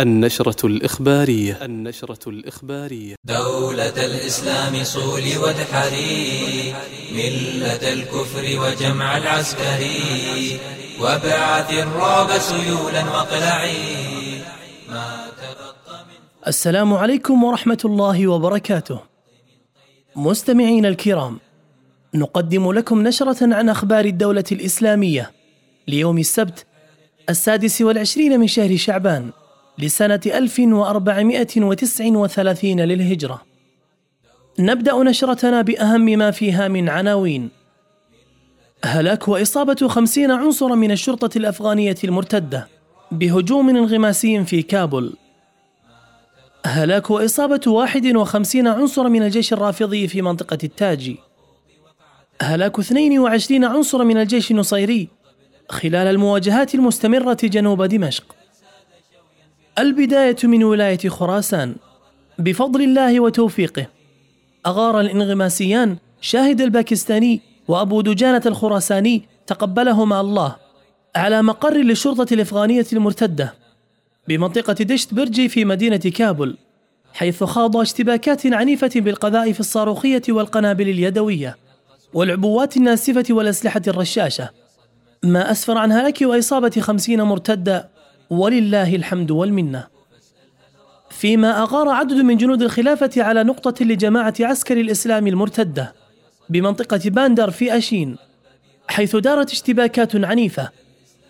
النشرة الإخبارية. النشرة الإخبارية. دولة الإسلام صول وادحري ملة الكفر وجمع العسكري وابعث الرعب سيولا واقلعي. ما تبقى من السلام عليكم ورحمة الله وبركاته. مستمعين الكرام نقدم لكم نشرة عن أخبار الدولة الإسلامية ليوم السبت السادس والعشرين من شهر شعبان. لسنة 1439 للهجرة. نبدأ نشرتنا بأهم ما فيها من عناوين. هلاك وإصابة خمسين عنصرا من الشرطة الأفغانية المرتدة بهجوم انغماسي في كابول. هلاك وإصابة 51 عنصرا من الجيش الرافضي في منطقة التاجي. هلاك 22 عنصرا من الجيش النصيري خلال المواجهات المستمرة جنوب دمشق. البداية من ولاية خراسان. بفضل الله وتوفيقه أغار الانغماسيان شاهد الباكستاني وأبو دجانة الخراساني تقبلهما الله على مقر للشرطة الأفغانية المرتدة بمنطقة دشت برجي في مدينة كابل حيث خاض اشتباكات عنيفة بالقذائف الصاروخية والقنابل اليدوية والعبوات الناسفة والأسلحة الرشاشة. ما أسفر عن هلاك وإصابة خمسين مرتدة ولله الحمد والمنة. فيما أغار عدد من جنود الخلافة على نقطة لجماعة عسكر الإسلام المرتدة بمنطقة باندر في أشين حيث دارت اشتباكات عنيفة.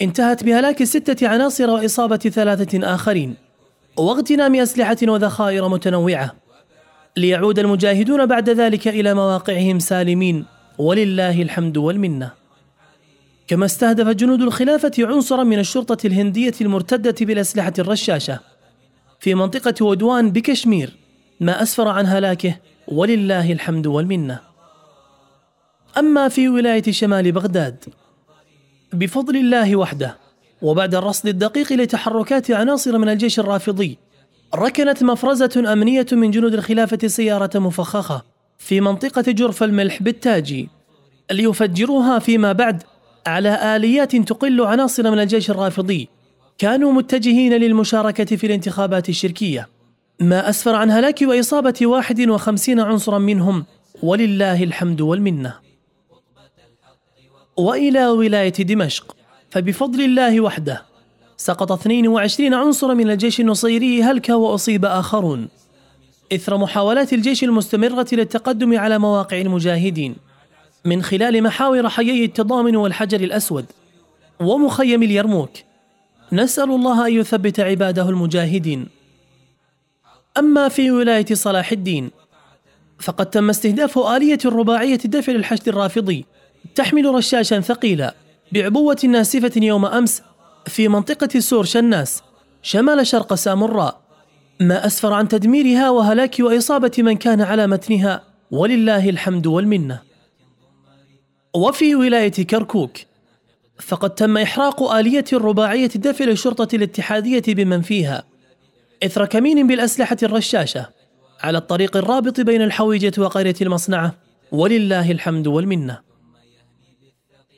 انتهت بهلاك ستة عناصر وإصابة ثلاثة آخرين واغتنام أسلحة وذخائر متنوعة. ليعود المجاهدون بعد ذلك إلى مواقعهم سالمين ولله الحمد والمنة. كما استهدف جنود الخلافة عنصرا من الشرطة الهندية المرتدة بالأسلحة الرشاشة في منطقة ودوان بكشمير ما أسفر عن هلاكه ولله الحمد والمنة. أما في ولاية شمال بغداد بفضل الله وحده وبعد الرصد الدقيق لتحركات عناصر من الجيش الرافضي ركنت مفرزة أمنية من جنود الخلافة سيارة مفخخة في منطقة جرف الملح بالتاجي ليفجروها فيما بعد على آليات تقل عناصر من الجيش الرافضي. كانوا متجهين للمشاركة في الانتخابات الشركية. ما أسفر عن هلاك وإصابة 51 عنصرا منهم. ولله الحمد والمنة. وإلى ولاية دمشق. فبفضل الله وحده سقط 22 عنصرا من الجيش النصيري هلك وأصيب آخرون. إثر محاولات الجيش المستمرة للتقدم على مواقع المجاهدين. من خلال محاور حيي التضامن والحجر الأسود ومخيم اليرموك. نسأل الله أن يثبت عباده المجاهدين. أما في ولاية صلاح الدين فقد تم استهداف آلية رباعية دفع للحشد الرافضي تحمل رشاشا ثقيلا بعبوة ناسفة يوم أمس في منطقة سور شناس شمال شرق سامراء ما أسفر عن تدميرها وهلاك وإصابة من كان على متنها ولله الحمد والمنة. وفي ولاية كركوك فقد تم إحراق آلية رباعية دفع للشرطة الاتحادية بمن فيها. إثر كمين بالأسلحة الرشاشة على الطريق الرابط بين الحويجة وقرية المصنعة. ولله الحمد والمنة.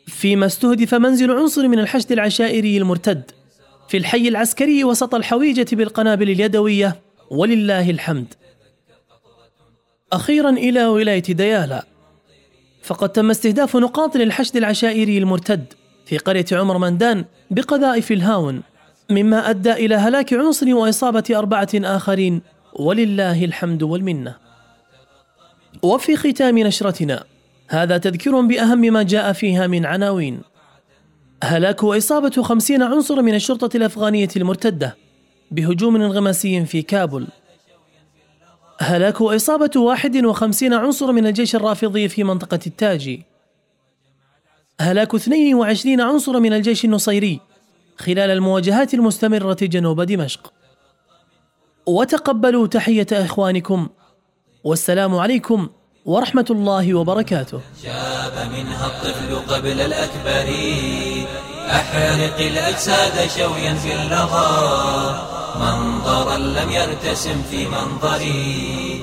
فيما استهدف منزل عنصر من الحشد العشائري المرتد في الحي العسكري وسط الحويجة بالقنابل اليدوية. ولله الحمد. أخيرا إلى ولاية ديالا. فقد تم استهداف نقاط للحشد العشائري المرتد في قرية عمر مندان بقذائف الهاون مما أدى إلى هلاك عنصر وإصابة أربعة آخرين ولله الحمد والمنة. وفي ختام نشرتنا هذا تذكير بأهم ما جاء فيها من عناوين. هلاك وإصابة خمسين عنصر من الشرطة الأفغانية المرتدة بهجوم انغماسي في كابل. هلاك وإصابة 51 عنصر من الجيش الرافضي في منطقة التاجي هلاك 22 عنصر من الجيش النصيري خلال المواجهات المستمرة جنوب دمشق. وتقبلوا تحية إخوانكم. والسلام عليكم ورحمة الله وبركاته. شاب منها الطفل قبل الأكبر. أحرق الأجساد شويا في اللظى منظرا لم يرتسم في منظري.